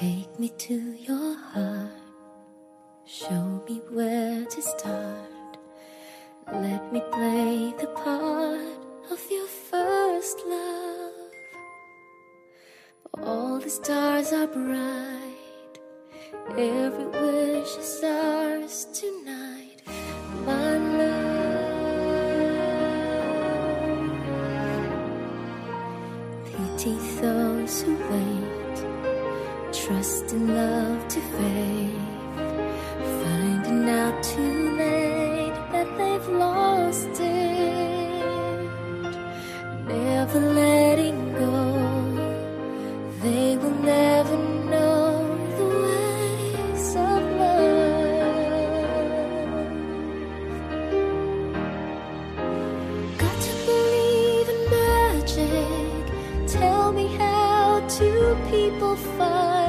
Take me to your heart. Show me where to start. Let me play the part of your first love. All the stars are bright. Every wish is ours tonight. My love. Pity those who wait. Trust in love to fade. Finding out too late that they've lost it. Never letting go. They will never know the ways of love. Got to believe in magic. Tell me how two people find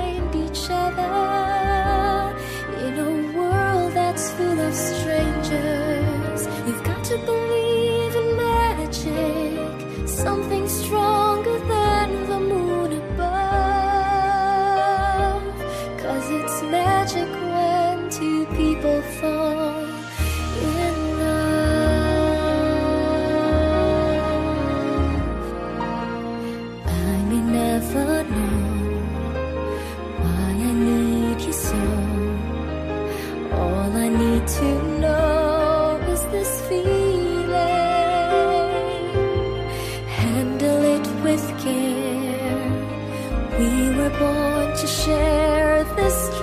each other in a world that's full of strangers. You've got to believe in magic, something stronger than the moon above. Cause it's magic when two people fall to know is this feeling. Handle it with care. We were born to share this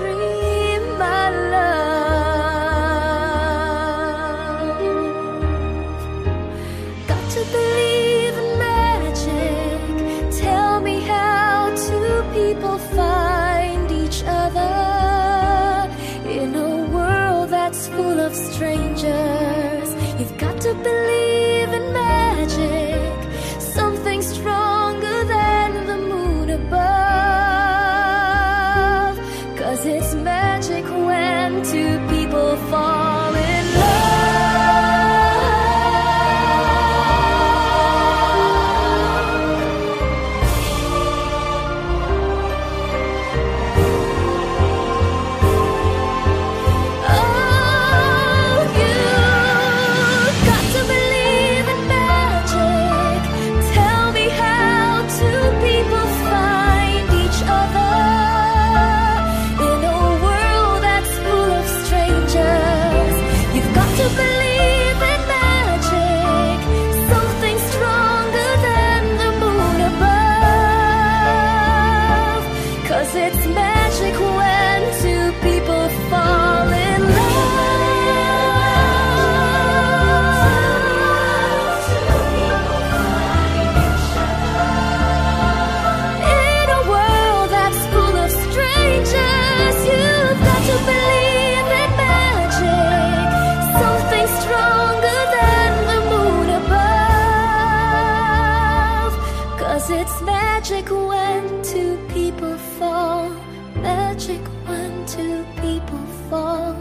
strangers. You've got to believe in magic, magic when two people fall, magic when two people fall.